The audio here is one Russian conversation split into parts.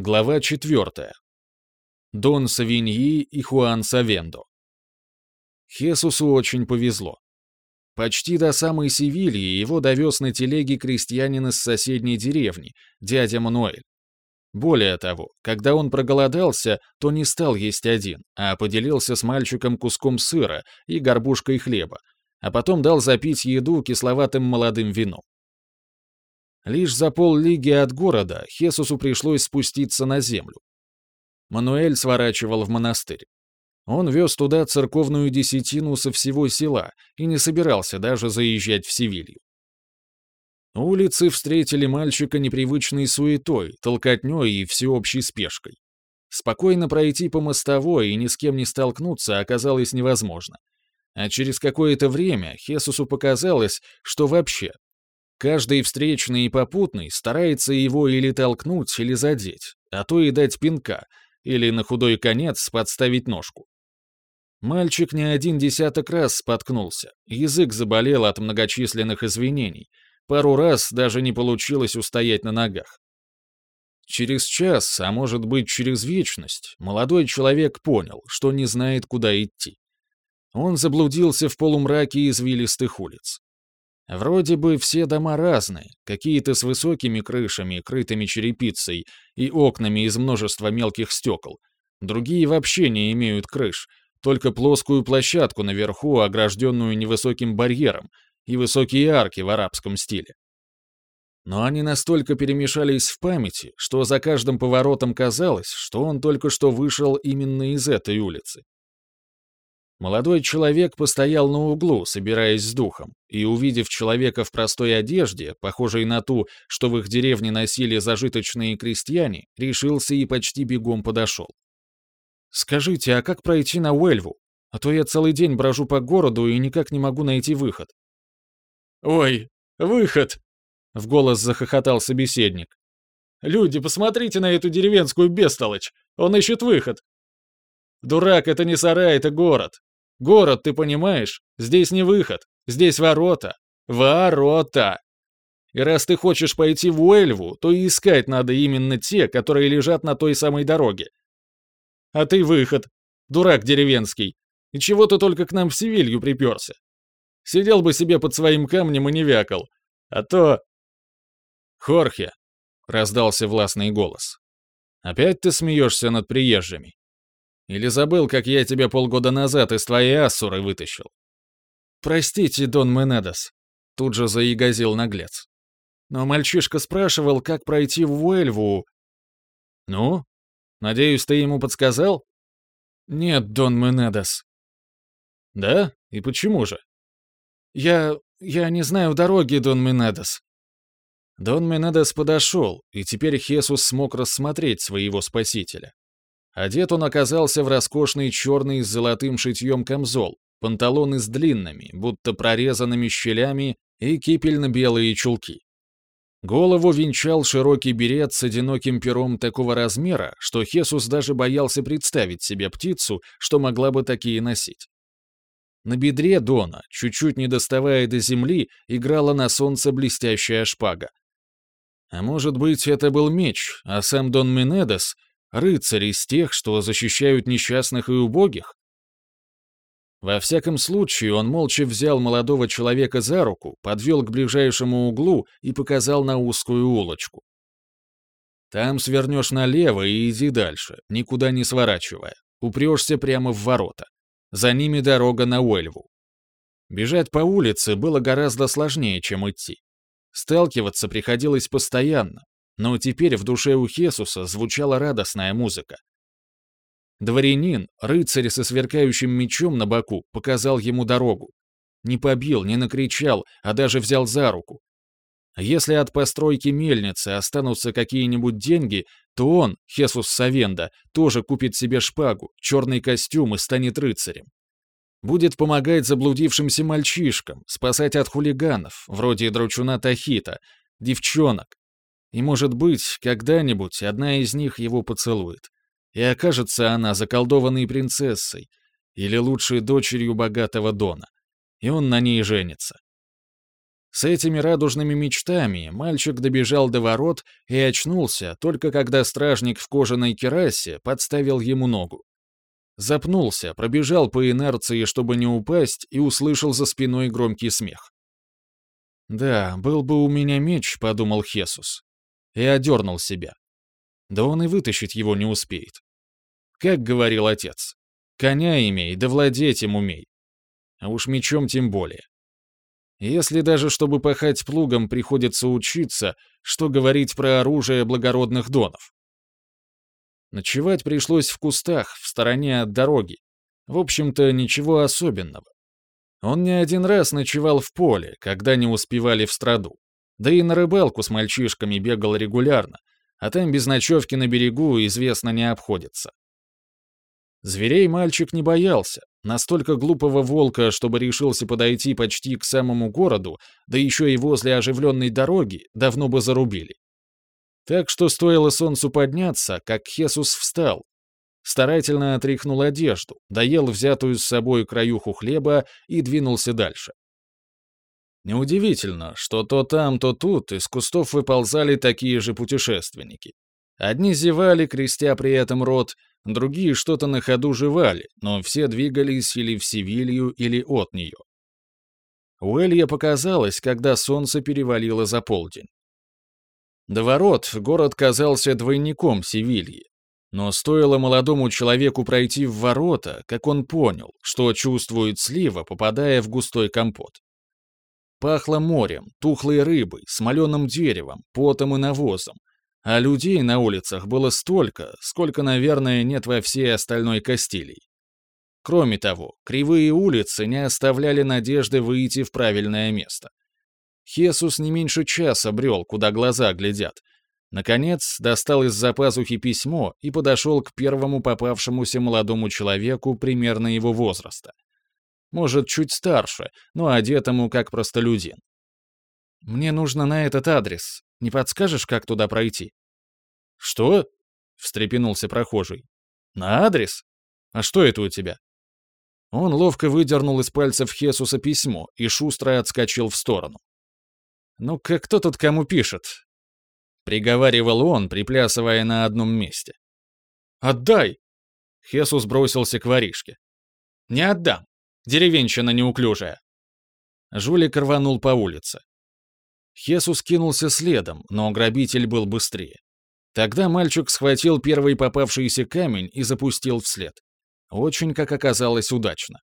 Глава 4. Дон Савиньи и Хуан Савендо. Хесусу очень повезло. Почти до самой Севильи его довез на телеге крестьянин из соседней деревни, дядя Мануэль. Более того, когда он проголодался, то не стал есть один, а поделился с мальчиком куском сыра и горбушкой хлеба, а потом дал запить еду кисловатым молодым вином. Лишь за поллиги от города Хесусу пришлось спуститься на землю. Мануэль сворачивал в монастырь. Он вез туда церковную десятину со всего села и не собирался даже заезжать в Севилью. Улицы встретили мальчика непривычной суетой, толкотнёй и всеобщей спешкой. Спокойно пройти по мостовой и ни с кем не столкнуться оказалось невозможно. А через какое-то время Хесусу показалось, что вообще Каждый встречный и попутный старается его или толкнуть, или задеть, а то и дать пинка, или на худой конец подставить ножку. Мальчик не один десяток раз споткнулся, язык заболел от многочисленных извинений, пару раз даже не получилось устоять на ногах. Через час, а может быть через вечность, молодой человек понял, что не знает, куда идти. Он заблудился в полумраке извилистых улиц. Вроде бы все дома разные, какие-то с высокими крышами, крытыми черепицей и окнами из множества мелких стекол. Другие вообще не имеют крыш, только плоскую площадку наверху, огражденную невысоким барьером, и высокие арки в арабском стиле. Но они настолько перемешались в памяти, что за каждым поворотом казалось, что он только что вышел именно из этой улицы. Молодой человек постоял на углу, собираясь с духом, и, увидев человека в простой одежде, похожей на ту, что в их деревне носили зажиточные крестьяне, решился и почти бегом подошел. «Скажите, а как пройти на Уэльву? А то я целый день брожу по городу и никак не могу найти выход». «Ой, выход!» — в голос захохотал собеседник. «Люди, посмотрите на эту деревенскую бестолочь! Он ищет выход!» «Дурак, это не сарай, это город. Город, ты понимаешь? Здесь не выход. Здесь ворота. Ворота. И раз ты хочешь пойти в Уэльву, то и искать надо именно те, которые лежат на той самой дороге. А ты выход. Дурак деревенский. И чего ты только к нам в Севилью приперся? Сидел бы себе под своим камнем и не вякал. А то... Хорхе, раздался властный голос. Опять ты смеешься над приезжими? Или забыл, как я тебя полгода назад из твоей Ассуры вытащил?» «Простите, Дон Менедес», — тут же заигазил наглец. «Но мальчишка спрашивал, как пройти в Уэльву». «Ну? Надеюсь, ты ему подсказал?» «Нет, Дон Менедес». «Да? И почему же?» «Я... я не знаю дороги, Дон Менедес». Дон Менедес подошел, и теперь Хесус смог рассмотреть своего спасителя. Одет он оказался в роскошный черный с золотым шитьем камзол, панталоны с длинными, будто прорезанными щелями и кипельно-белые чулки. Голову венчал широкий берет с одиноким пером такого размера, что Хесус даже боялся представить себе птицу, что могла бы такие носить. На бедре Дона, чуть-чуть не доставая до земли, играла на солнце блестящая шпага. А может быть, это был меч, а сам Дон Менедес Рыцарь из тех, что защищают несчастных и убогих? Во всяком случае, он молча взял молодого человека за руку, подвел к ближайшему углу и показал на узкую улочку. Там свернешь налево и иди дальше, никуда не сворачивая. Упрешься прямо в ворота. За ними дорога на Уэльву. Бежать по улице было гораздо сложнее, чем идти. Сталкиваться приходилось постоянно, но теперь в душе у Хесуса звучала радостная музыка. Дворянин, рыцарь со сверкающим мечом на боку, показал ему дорогу. Не побил, не накричал, а даже взял за руку. Если от постройки мельницы останутся какие-нибудь деньги, то он, Хесус Савенда, тоже купит себе шпагу, черный костюм и станет рыцарем. Будет помогать заблудившимся мальчишкам, спасать от хулиганов, вроде дручуна Тахита, девчонок, и, может быть, когда-нибудь одна из них его поцелует. И окажется она заколдованной принцессой, или лучшей дочерью богатого Дона. И он на ней женится. С этими радужными мечтами мальчик добежал до ворот и очнулся, только когда стражник в кожаной керасе подставил ему ногу. Запнулся, пробежал по инерции, чтобы не упасть, и услышал за спиной громкий смех. «Да, был бы у меня меч», — подумал Хесус. И одернул себя. Да он и вытащить его не успеет. Как говорил отец, коня имей, да владеть им умей. А уж мечом тем более. Если даже чтобы пахать плугом приходится учиться, что говорить про оружие благородных донов. Ночевать пришлось в кустах, в стороне от дороги. В общем-то, ничего особенного. Он не один раз ночевал в поле, когда не успевали в страду. Да и на рыбалку с мальчишками бегал регулярно, а там без ночевки на берегу известно не обходится. Зверей мальчик не боялся, настолько глупого волка, чтобы решился подойти почти к самому городу, да еще и возле оживленной дороги, давно бы зарубили. Так что стоило солнцу подняться, как Хесус встал. Старательно отряхнул одежду, доел взятую с собой краюху хлеба и двинулся дальше. Неудивительно, что то там, то тут из кустов выползали такие же путешественники. Одни зевали, крестя при этом рот, другие что-то на ходу жевали, но все двигались или в Севилью, или от нее. Уэлья показалось, когда солнце перевалило за полдень. До ворот город казался двойником Севильи. Но стоило молодому человеку пройти в ворота, как он понял, что чувствует слива, попадая в густой компот. Пахло морем, тухлой рыбой, смоленым деревом, потом и навозом, а людей на улицах было столько, сколько, наверное, нет во всей остальной Кастилии. Кроме того, кривые улицы не оставляли надежды выйти в правильное место. Хесус не меньше часа брел, куда глаза глядят. Наконец, достал из-за пазухи письмо и подошел к первому попавшемуся молодому человеку примерно его возраста. Может, чуть старше, но одетому как простолюдин. «Мне нужно на этот адрес. Не подскажешь, как туда пройти?» «Что?» — встрепенулся прохожий. «На адрес? А что это у тебя?» Он ловко выдернул из пальцев Хесуса письмо и шустро отскочил в сторону. «Ну-ка, кто тут кому пишет?» Приговаривал он, приплясывая на одном месте. «Отдай!» Хесус бросился к воришке. «Не отдам. Деревенщина неуклюжая». Жулик рванул по улице. Хесус кинулся следом, но грабитель был быстрее. Тогда мальчик схватил первый попавшийся камень и запустил вслед. Очень, как оказалось, удачно.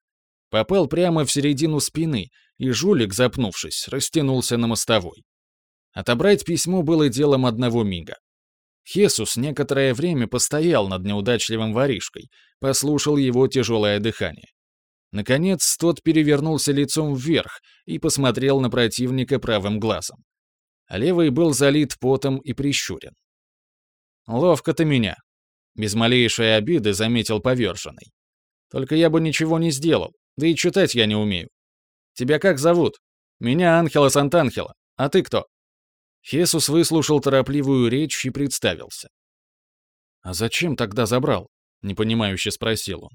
Попал прямо в середину спины, и жулик, запнувшись, растянулся на мостовой. Отобрать письмо было делом одного мига. Хесус некоторое время постоял над неудачливым воришкой, послушал его тяжелое дыхание. Наконец, тот перевернулся лицом вверх и посмотрел на противника правым глазом. левый был залит потом и прищурен. «Ловко ты меня», — без малейшей обиды заметил поверженный. «Только я бы ничего не сделал, да и читать я не умею. Тебя как зовут? Меня Анхела Сантанхела. А ты кто?» Хесус выслушал торопливую речь и представился. «А зачем тогда забрал?» — непонимающе спросил он.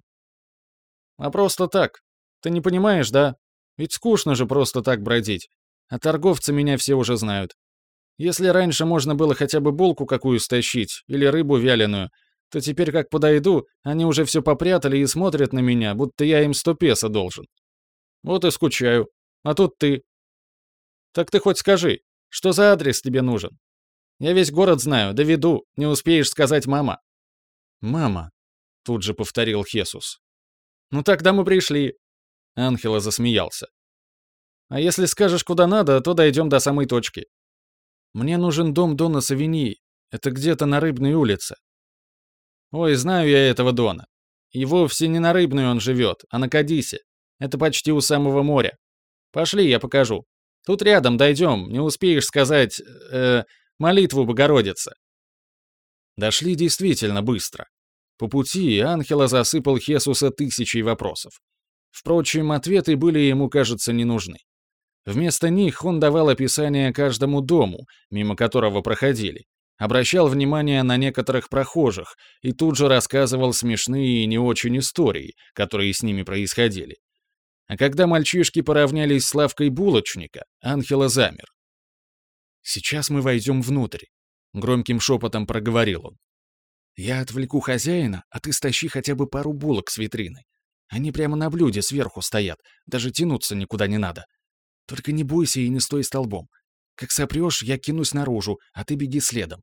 «А просто так. Ты не понимаешь, да? Ведь скучно же просто так бродить. А торговцы меня все уже знают. Если раньше можно было хотя бы булку какую стащить или рыбу вяленую, то теперь как подойду, они уже все попрятали и смотрят на меня, будто я им сто песо должен. Вот и скучаю. А тут ты. Так ты хоть скажи, что за адрес тебе нужен? Я весь город знаю, доведу, не успеешь сказать мама. Мама, тут же повторил Хесус. Ну тогда мы пришли. Анхела засмеялся. А если скажешь, куда надо, то дойдем до самой точки. Мне нужен дом Дона Савиньи. Это где-то на Рыбной улице. Ой, знаю я этого Дона. И вовсе не на Рыбной он живет, а на Кадисе. Это почти у самого моря. Пошли, я покажу. Тут рядом дойдем, не успеешь сказать... Э, молитву Богородицы. Дошли действительно быстро. По пути Анхела засыпал Хесуса тысячей вопросов. Впрочем, ответы были ему, кажется, не нужны. Вместо них он давал описание каждому дому, мимо которого проходили, обращал внимание на некоторых прохожих и тут же рассказывал смешные и не очень истории, которые с ними происходили. А когда мальчишки поравнялись с лавкой булочника, Анхела замер. «Сейчас мы войдем внутрь», — громким шепотом проговорил он. «Я отвлеку хозяина, а ты стащи хотя бы пару булок с витрины. Они прямо на блюде сверху стоят, даже тянуться никуда не надо. Только не бойся и не стой столбом. Как сопрешь, я кинусь наружу, а ты беги следом.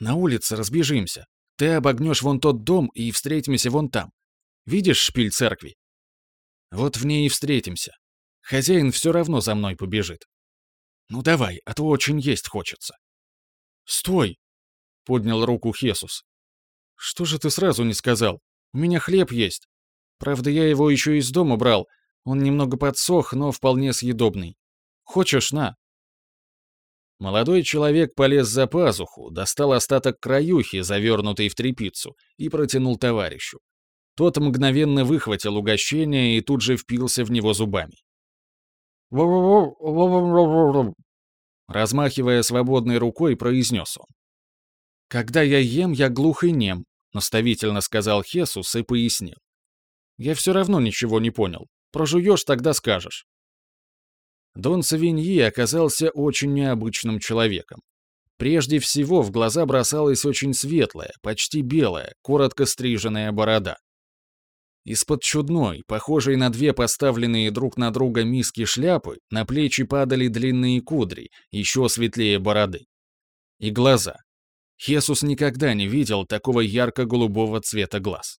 На улице разбежимся. Ты обогнешь вон тот дом и встретимся вон там. Видишь шпиль церкви? Вот в ней и встретимся. Хозяин все равно за мной побежит. Ну давай, а то очень есть хочется. Стой! Поднял руку Хесус. Что же ты сразу не сказал? У меня хлеб есть. Правда, я его еще из дома брал. Он немного подсох, но вполне съедобный. Хочешь, на?» Молодой человек полез за пазуху, достал остаток краюхи, завернутый в тряпицу, и протянул товарищу. Тот мгновенно выхватил угощение и тут же впился в него зубами. Размахивая свободной рукой, произнес он. «Когда я ем, я глух и нем», — наставительно сказал Хесус и пояснил. Я все равно ничего не понял. Прожуешь, тогда скажешь. Дон Савиньи оказался очень необычным человеком. Прежде всего в глаза бросалась очень светлая, почти белая, коротко стриженная борода. Из-под чудной, похожей на две поставленные друг на друга миски шляпы, на плечи падали длинные кудри, еще светлее бороды. И глаза. Хесус никогда не видел такого ярко-голубого цвета глаз.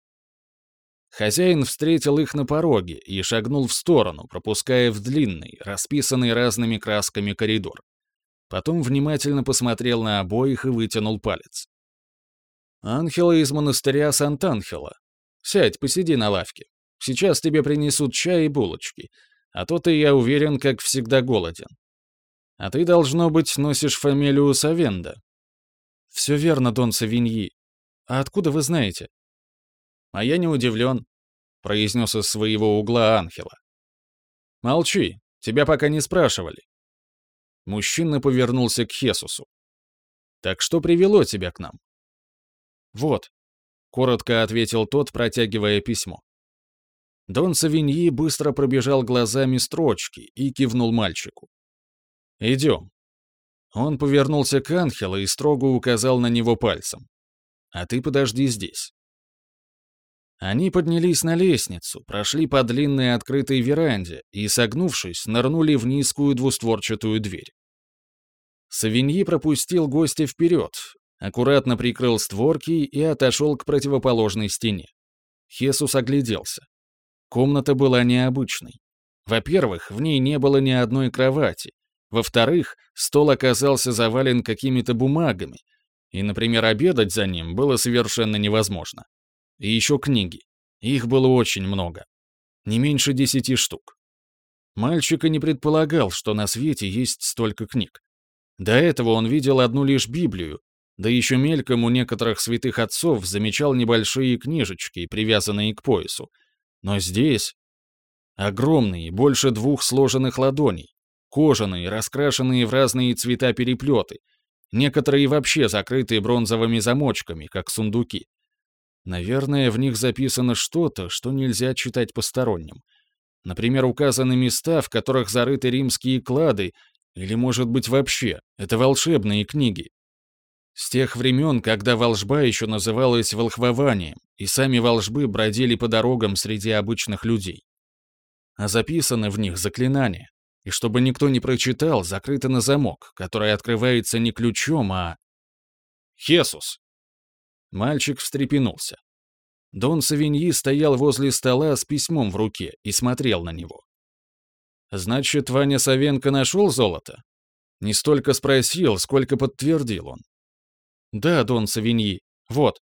Хозяин встретил их на пороге и шагнул в сторону, пропуская в длинный, расписанный разными красками коридор. Потом внимательно посмотрел на обоих и вытянул палец. «Анхела из монастыря Сантанхела. Сядь, посиди на лавке. Сейчас тебе принесут чай и булочки, а то ты, я уверен, как всегда голоден. А ты, должно быть, носишь фамилию Савенда». «Все верно, Дон Савиньи. А откуда вы знаете?» «А я не удивлен», — произнес из своего угла Анхела. «Молчи, тебя пока не спрашивали». Мужчина повернулся к Хесусу. «Так что привело тебя к нам?» «Вот», — коротко ответил тот, протягивая письмо. Дон Савиньи быстро пробежал глазами строчки и кивнул мальчику. «Идем». Он повернулся к Анхелу и строго указал на него пальцем. «А ты подожди здесь». Они поднялись на лестницу, прошли по длинной открытой веранде и, согнувшись, нырнули в низкую двустворчатую дверь. Савиньи пропустил гостя вперед, аккуратно прикрыл створки и отошел к противоположной стене. Хесус огляделся. Комната была необычной. Во-первых, в ней не было ни одной кровати. Во-вторых, стол оказался завален какими-то бумагами, и, например, обедать за ним было совершенно невозможно. И еще книги. Их было очень много. Не меньше десяти штук. Мальчик и не предполагал, что на свете есть столько книг. До этого он видел одну лишь Библию, да еще мельком у некоторых святых отцов замечал небольшие книжечки, привязанные к поясу. Но здесь... Огромные, больше двух сложенных ладоней, кожаные, раскрашенные в разные цвета переплеты, некоторые вообще закрытые бронзовыми замочками, как сундуки. Наверное, в них записано что-то, что нельзя читать посторонним. Например, указаны места, в которых зарыты римские клады, или, может быть, вообще, это волшебные книги. С тех времен, когда волжба еще называлась волхвованием, и сами волжбы бродили по дорогам среди обычных людей. А записаны в них заклинания, и чтобы никто не прочитал, закрыто на замок, который открывается не ключом, а... «Хесус!» Мальчик встрепенулся. Дон Савиньи стоял возле стола с письмом в руке и смотрел на него. «Значит, Ваня Савенко нашел золото?» Не столько спросил, сколько подтвердил он. «Да, Дон Савиньи, вот».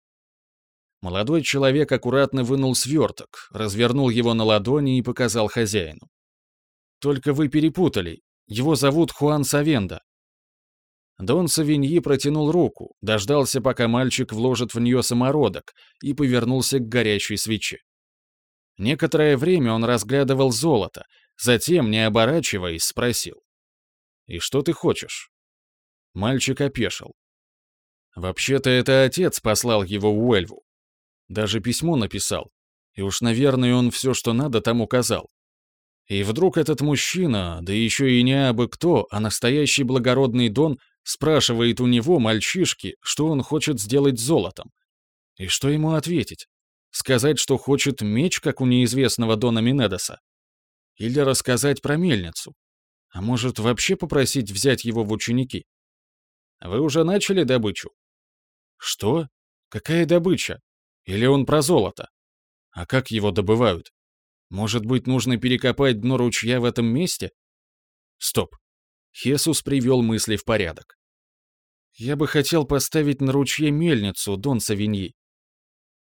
Молодой человек аккуратно вынул сверток, развернул его на ладони и показал хозяину. «Только вы перепутали. Его зовут Хуан Савенда. Дон Савиньи протянул руку, дождался, пока мальчик вложит в нее самородок, и повернулся к горящей свече. Некоторое время он разглядывал золото, затем, не оборачиваясь, спросил. «И что ты хочешь?» Мальчик опешил. Вообще-то это отец послал его Уэльву. Даже письмо написал, и уж, наверное, он все, что надо, там указал. И вдруг этот мужчина, да еще и не абы кто, а настоящий благородный Дон, спрашивает у него, мальчишки, что он хочет сделать с золотом. И что ему ответить? Сказать, что хочет меч, как у неизвестного Дона Минедоса? Или рассказать про мельницу? А может, вообще попросить взять его в ученики? Вы уже начали добычу? Что? Какая добыча? Или он про золото? А как его добывают? Может быть, нужно перекопать дно ручья в этом месте? Стоп. Хесус привел мысли в порядок. Я бы хотел поставить на ручье мельницу, Дон Савиньи.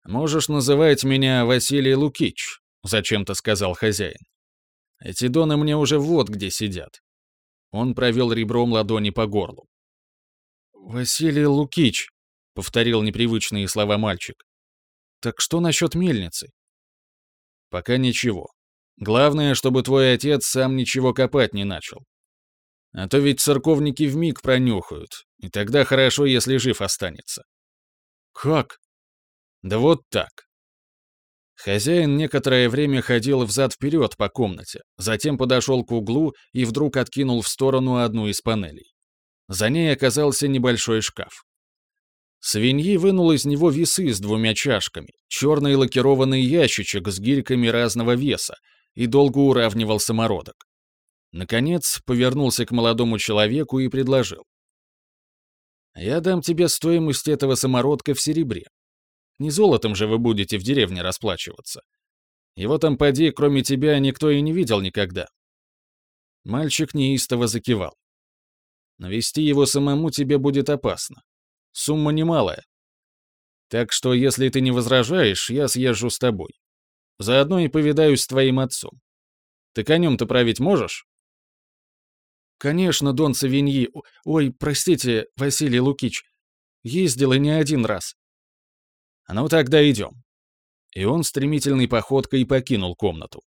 Можешь называть меня Василий Лукич, зачем-то сказал хозяин. Эти доны мне уже вот где сидят. Он провел ребром ладони по горлу. «Василий Лукич», — повторил непривычные слова мальчик. «Так что насчет мельницы?» «Пока ничего. Главное, чтобы твой отец сам ничего копать не начал. А то ведь церковники вмиг пронюхают, и тогда хорошо, если жив останется». «Как?» «Да вот так. Хозяин некоторое время ходил взад-вперед по комнате, затем подошел к углу и вдруг откинул в сторону одну из панелей. За ней оказался небольшой шкаф. Свиньи вынул из него весы с двумя чашками, черный лакированный ящичек с гирьками разного веса и долго уравнивал самородок. Наконец, повернулся к молодому человеку и предложил. «Я дам тебе стоимость этого самородка в серебре. Не золотом же вы будете в деревне расплачиваться. Его там поди, кроме тебя, никто и не видел никогда». Мальчик неистово закивал. Навести его самому тебе будет опасно. Сумма немалая. Так что, если ты не возражаешь, я съезжу с тобой. Заодно и повидаюсь с твоим отцом. Ты конем-то править можешь?» «Конечно, Дон Савиньи... Ой, простите, Василий Лукич. Ездил и не один раз». «Ну тогда идем». И он стремительной походкой покинул комнату.